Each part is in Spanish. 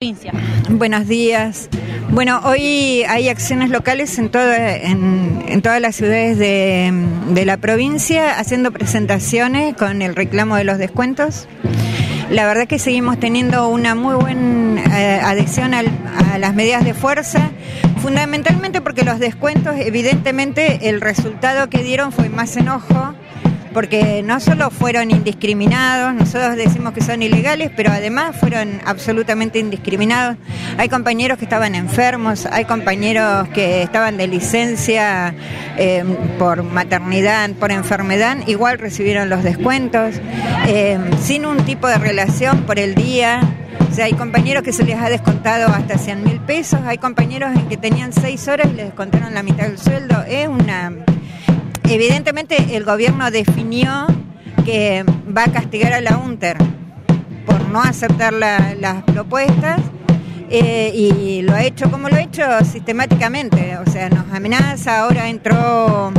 provincia. Buenos días. Bueno, hoy hay acciones locales en, todo, en, todas las ciudades de, de, la provincia haciendo presentaciones con el reclamo de los descuentos. La verdad que seguimos teniendo una muy buena eh, adhesión al, a las medidas de fuerza, fundamentalmente porque los descuentos, evidentemente, el resultado que dieron fue más enojo porque no solo fueron indiscriminados, nosotros decimos que son ilegales, pero además fueron absolutamente indiscriminados. Hay compañeros que estaban enfermos, hay compañeros que estaban de licencia eh, por maternidad, por enfermedad, igual recibieron los descuentos, eh, sin un tipo de relación por el día. O sea, hay compañeros que se les ha descontado hasta 100 mil pesos, hay compañeros en que tenían seis horas y les descontaron la mitad del sueldo. Es una evidentemente el gobierno definió que va a castigar a la UNTER por no aceptar la, las propuestas eh, y lo ha hecho como lo ha hecho sistemáticamente, o sea, nos amenaza, ahora entró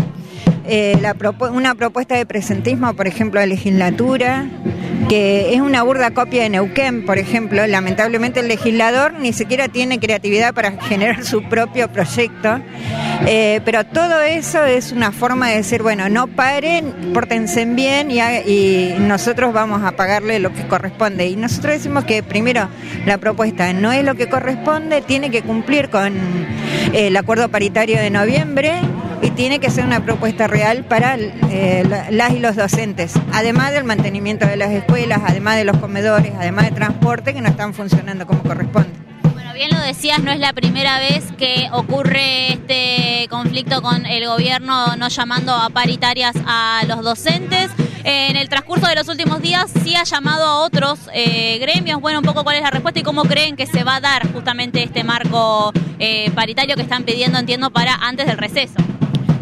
eh, la una propuesta de presentismo, por ejemplo, a legislatura, que es una burda copia de Neuquén, por ejemplo. Lamentablemente el legislador ni siquiera tiene creatividad para generar su propio proyecto. Eh, pero todo eso es una forma de decir, bueno, no paren, pórtense bien y, y, nosotros vamos a pagarle lo que corresponde. Y nosotros decimos que primero la propuesta no es lo que corresponde, tiene que cumplir con eh, el acuerdo paritario de noviembre y tiene que ser una propuesta real para eh, las y los docentes, además del mantenimiento de las escuelas, además de los comedores, además de transporte que no están funcionando como corresponde. Bueno, bien lo decías, no es la primera vez que ocurre este conflicto con el gobierno no llamando a paritarias a los docentes. En el transcurso de los últimos días sí ha llamado a otros eh, gremios. Bueno, un poco cuál es la respuesta y cómo creen que se va a dar justamente este marco eh, paritario que están pidiendo, entiendo, para antes del receso.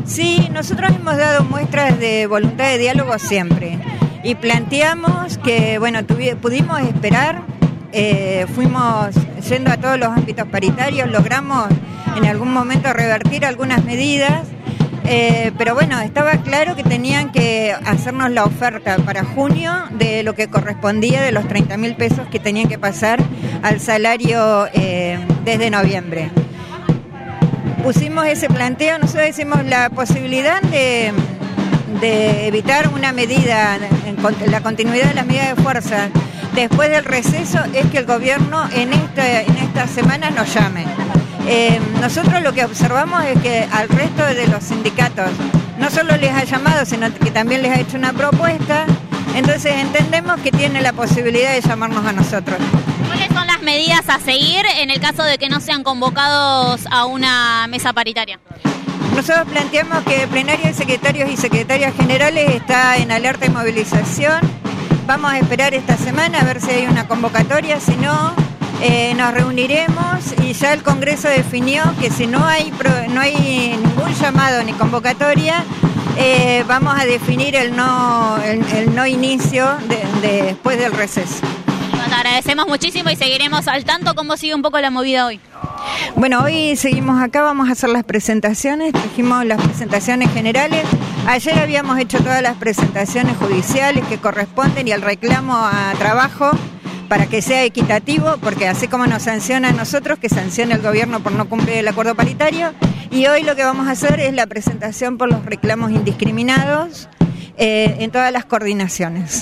Sí, nosotros hemos dado muestras de voluntad de diálogo siempre. Y planteamos que, bueno, pudimos esperar, eh, fuimos yendo a todos los ámbitos paritarios, logramos en algún momento revertir algunas medidas, eh, pero bueno, estaba claro que tenían que hacernos la oferta para junio de lo que correspondía de los 30 mil pesos que tenían que pasar al salario eh, desde noviembre pusimos ese planteo, nosotros decimos la posibilidad de, evitar una medida, la continuidad de las medidas de fuerza después del receso es que el gobierno en esta, en esta semana nos llame. Eh, nosotros lo que observamos es que al resto de los sindicatos no solo les ha llamado, sino que también les ha hecho una propuesta, entonces entendemos que tiene la posibilidad de llamarnos a nosotros. ¿Cuáles son las medidas a seguir en el caso de que no sean convocados a una mesa paritaria? Nosotros planteamos que el plenario de secretarios y secretarias generales está en alerta y movilización. Vamos a esperar esta semana a ver si hay una convocatoria, si no, eh, nos reuniremos y ya el Congreso definió que si no hay, no hay ningún llamado ni convocatoria, eh, vamos a definir el no, el, no inicio de, de, después del receso. Te agradecemos muchísimo y seguiremos al tanto cómo sigue un poco la movida hoy. Bueno, hoy seguimos acá, vamos a hacer las presentaciones, trajimos las presentaciones generales. Ayer habíamos hecho todas las presentaciones judiciales que corresponden y el reclamo a trabajo para que sea equitativo, porque así como nos sanciona a nosotros, que sanciona el gobierno por no cumplir el acuerdo paritario. Y hoy lo que vamos a hacer es la presentación por los reclamos indiscriminados eh, en todas las coordinaciones.